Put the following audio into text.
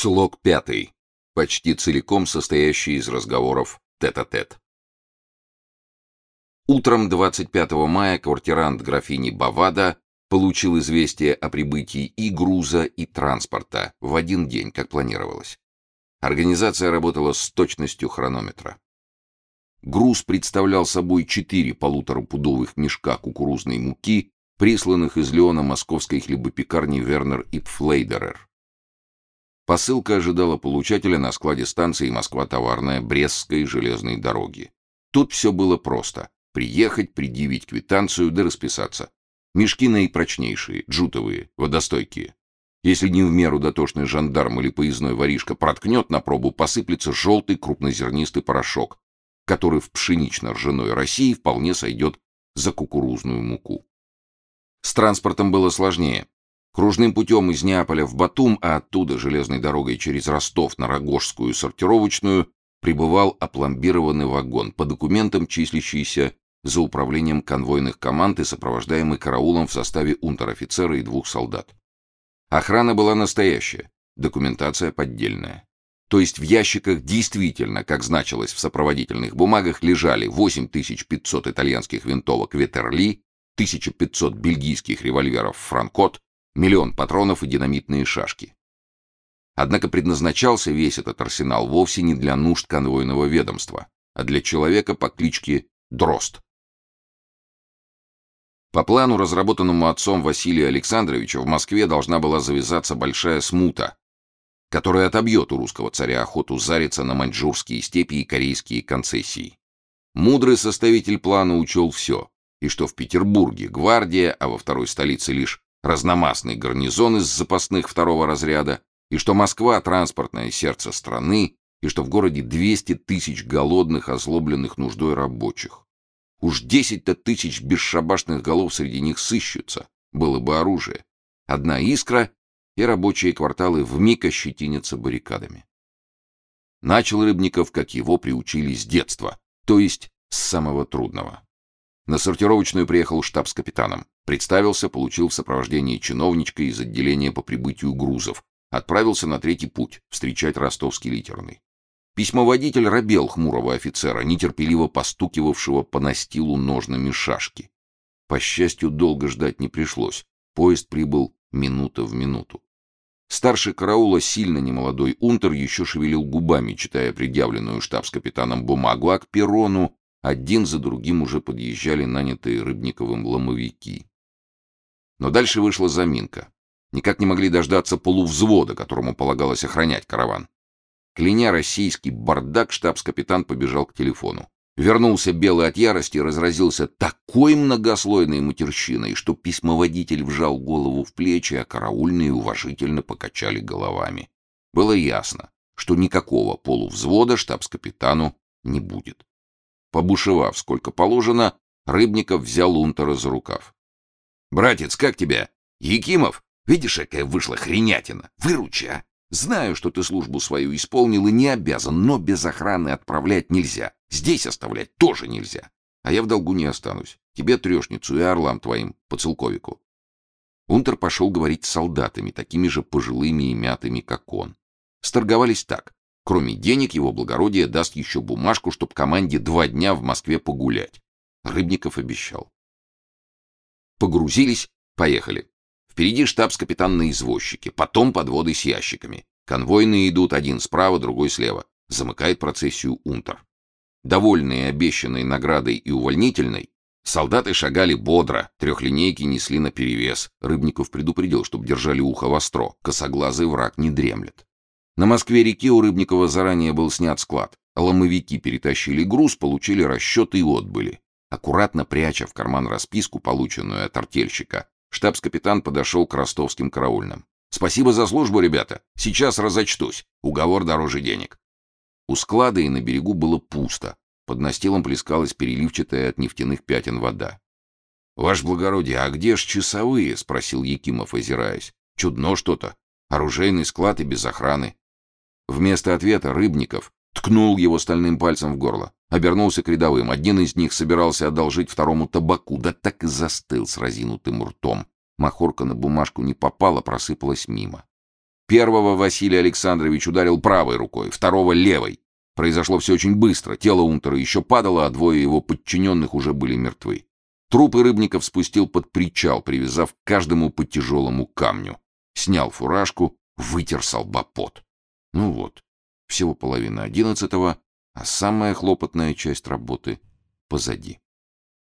Слог пятый, почти целиком состоящий из разговоров тет-а-тет. -тет. Утром 25 мая квартирант графини Бавада получил известие о прибытии и груза, и транспорта в один день, как планировалось. Организация работала с точностью хронометра. Груз представлял собой четыре полуторапудовых мешка кукурузной муки, присланных из Леона московской хлебопекарни Вернер и Пфлейдерер. Посылка ожидала получателя на складе станции Москва-Товарная Брестской железной дороги. Тут все было просто. Приехать, предъявить квитанцию да расписаться. Мешки наипрочнейшие, джутовые, водостойкие. Если не в меру дотошный жандарм или поездной воришка проткнет на пробу, посыплется желтый крупнозернистый порошок, который в пшенично-ржаной России вполне сойдет за кукурузную муку. С транспортом было сложнее. Кружным путем из Неаполя в Батум, а оттуда железной дорогой через Ростов на Рогожскую сортировочную прибывал опломбированный вагон, по документам числящийся за управлением конвойных команд и сопровождаемый караулом в составе унтер-офицера и двух солдат. Охрана была настоящая, документация поддельная. То есть в ящиках действительно, как значилось в сопроводительных бумагах, лежали 8500 итальянских винтовок Ветерли, 1500 бельгийских револьверов Франкот, миллион патронов и динамитные шашки. Однако предназначался весь этот арсенал вовсе не для нужд конвойного ведомства, а для человека по кличке Дрозд. По плану, разработанному отцом Василия Александровича, в Москве должна была завязаться большая смута, которая отобьет у русского царя охоту зариться на маньчжурские степи и корейские концессии. Мудрый составитель плана учел все, и что в Петербурге гвардия, а во второй столице лишь разномастный гарнизон из запасных второго разряда, и что Москва — транспортное сердце страны, и что в городе 200 тысяч голодных, озлобленных нуждой рабочих. Уж 10-то тысяч бесшабашных голов среди них сыщутся, было бы оружие. Одна искра, и рабочие кварталы вмиг ощетинятся баррикадами. Начал Рыбников, как его приучили с детства, то есть с самого трудного. На сортировочную приехал штаб с капитаном. Представился, получил в сопровождении чиновничка из отделения по прибытию грузов. Отправился на третий путь, встречать ростовский литерный. Письмоводитель робел хмурого офицера, нетерпеливо постукивавшего по настилу ножными шашки. По счастью, долго ждать не пришлось. Поезд прибыл минута в минуту. Старший караула, сильно немолодой унтер, еще шевелил губами, читая предъявленную штабс-капитаном бумагу, а к перрону один за другим уже подъезжали нанятые Рыбниковым ломовики. Но дальше вышла заминка. Никак не могли дождаться полувзвода, которому полагалось охранять караван. Кляня российский бардак, штабс-капитан побежал к телефону. Вернулся белый от ярости и разразился такой многослойной матерщиной, что письмоводитель вжал голову в плечи, а караульные уважительно покачали головами. Было ясно, что никакого полувзвода штабс-капитану не будет. Побушевав сколько положено, Рыбников взял Унтера за рукав. «Братец, как тебя? Якимов? Видишь, какая вышла хренятина? Выручи, а! Знаю, что ты службу свою исполнил и не обязан, но без охраны отправлять нельзя. Здесь оставлять тоже нельзя. А я в долгу не останусь. Тебе трешницу и орлам твоим, по целковику». Унтер пошел говорить с солдатами, такими же пожилыми и мятыми, как он. Сторговались так. Кроме денег, его благородие даст еще бумажку, чтоб команде два дня в Москве погулять. Рыбников обещал. Погрузились, поехали. Впереди штабс-капитан на извозчике, потом подводы с ящиками. Конвойные идут один справа, другой слева. Замыкает процессию унтер. Довольные обещанной наградой и увольнительной, солдаты шагали бодро, трехлинейки несли наперевес. Рыбников предупредил, чтобы держали ухо востро, косоглазый враг не дремлет. На Москве-реке у Рыбникова заранее был снят склад. Ломовики перетащили груз, получили расчеты и отбыли. Аккуратно пряча в карман расписку, полученную от артельщика, штабс-капитан подошел к ростовским караульным. «Спасибо за службу, ребята. Сейчас разочтусь. Уговор дороже денег». У склада и на берегу было пусто. Под настилом плескалась переливчатая от нефтяных пятен вода. «Ваше благородие, а где ж часовые?» — спросил Якимов, озираясь. «Чудно что-то. Оружейный склад и без охраны». Вместо ответа Рыбников ткнул его стальным пальцем в горло. Обернулся к рядовым. Один из них собирался одолжить второму табаку, да так и застыл с разинутым ртом. Махорка на бумажку не попала, просыпалась мимо. Первого Василий Александрович ударил правой рукой, второго — левой. Произошло все очень быстро. Тело Унтера еще падало, а двое его подчиненных уже были мертвы. Трупы Рыбников спустил под причал, привязав к каждому по тяжелому камню. Снял фуражку, вытер с лба пот. Ну вот, всего половина одиннадцатого, а самая хлопотная часть работы позади.